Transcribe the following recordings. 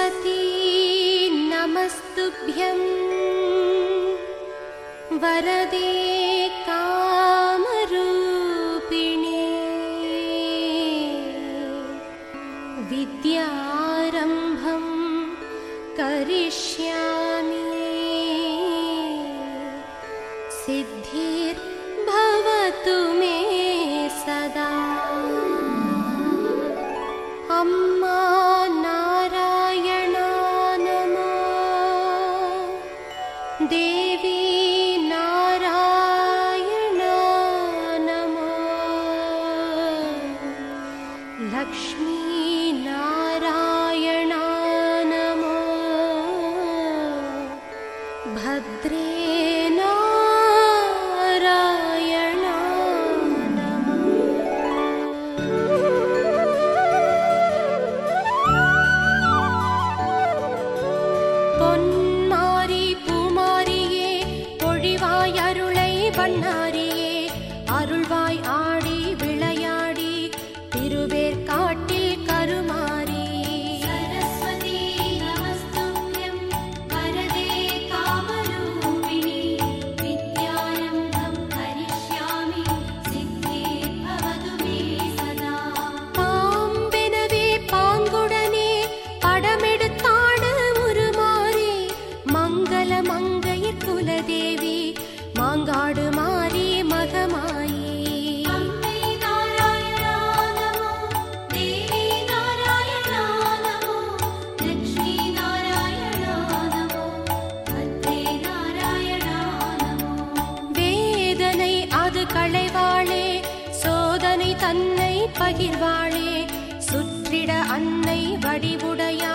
सरस्वती नमस्तुभ्यं वरदे களைவாளே சோதனை தன்னை பகிர்வாளே சுற்றிட அன்னை வடிவுடையா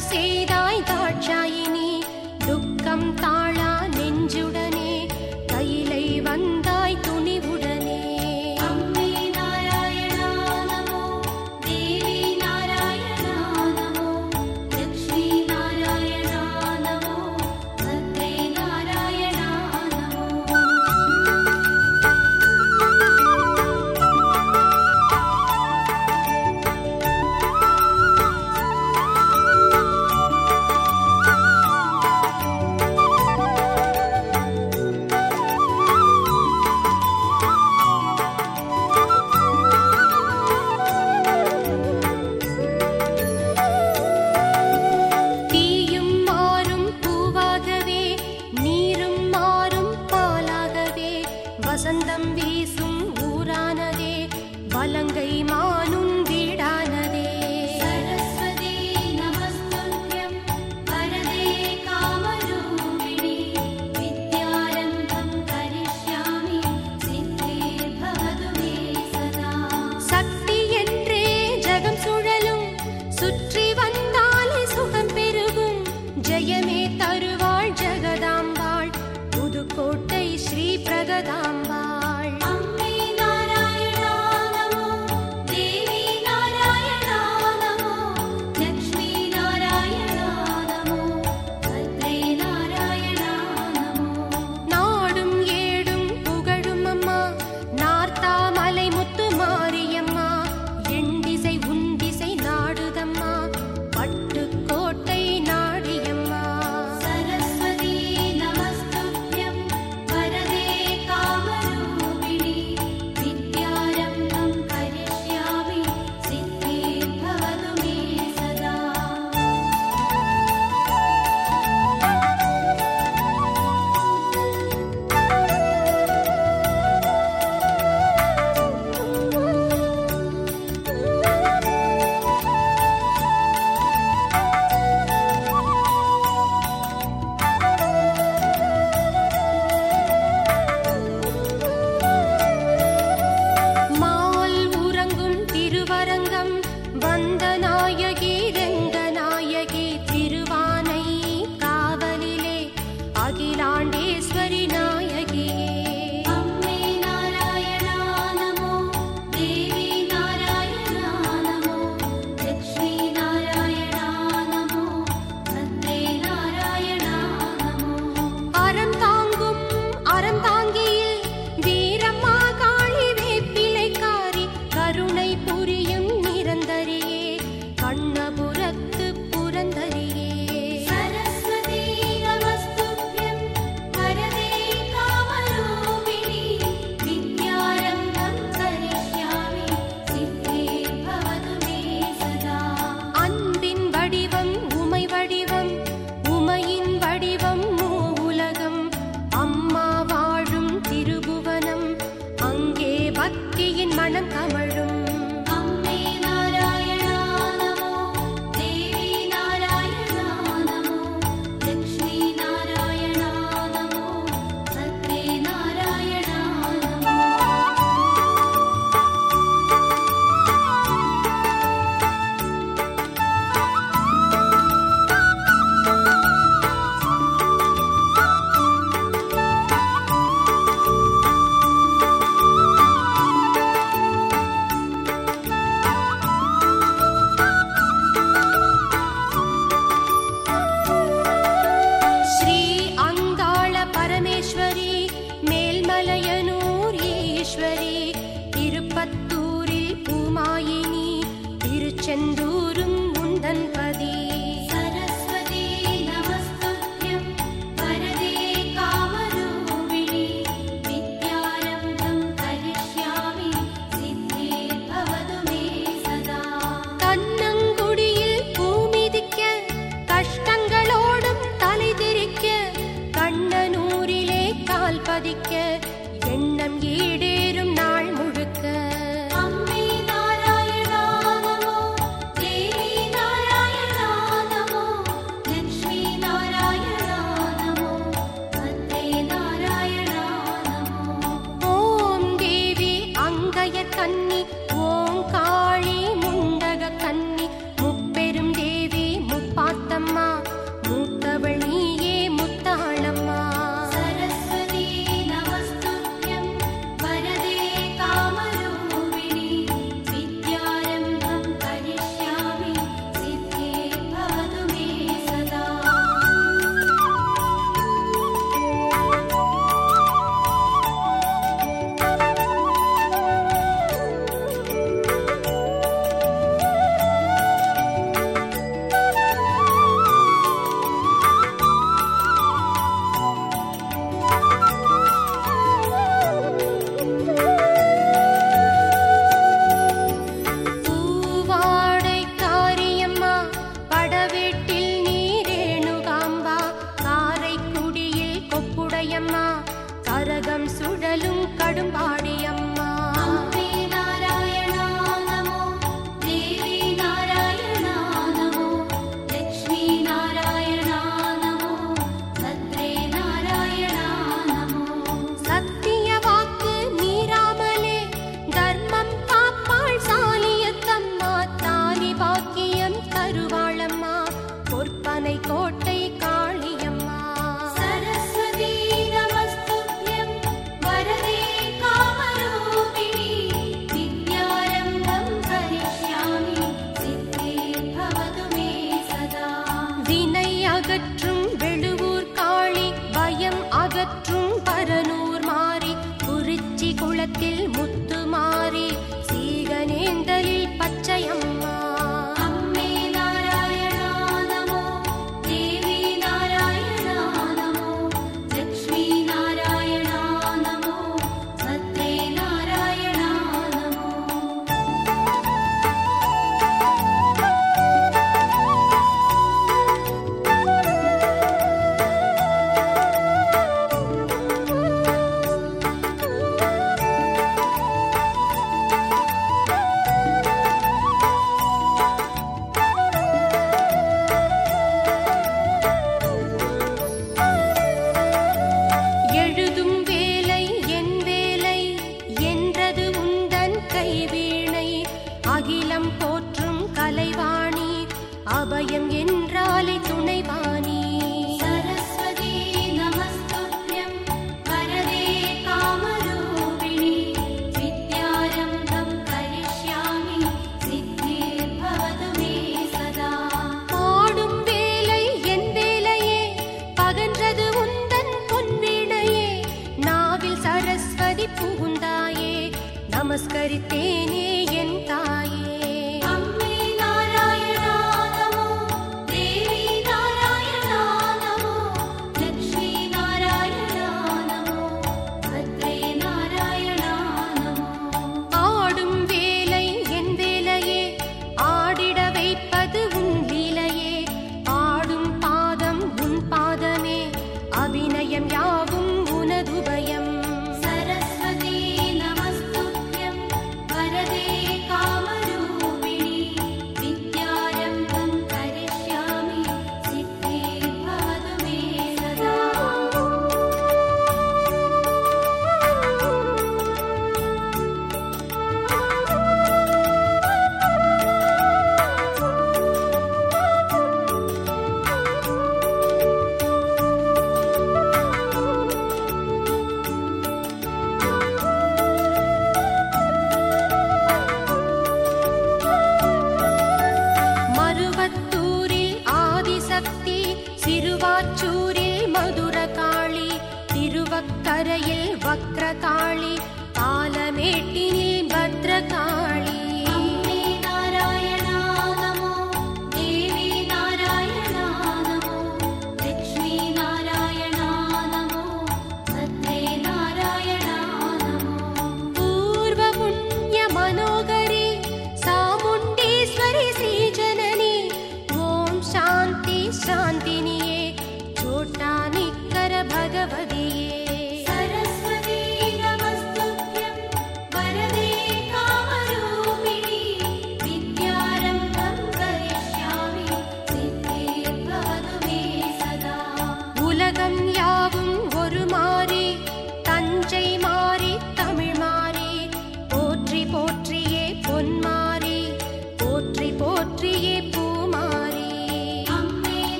सीदाय दाट जायिनी प्राणं कमल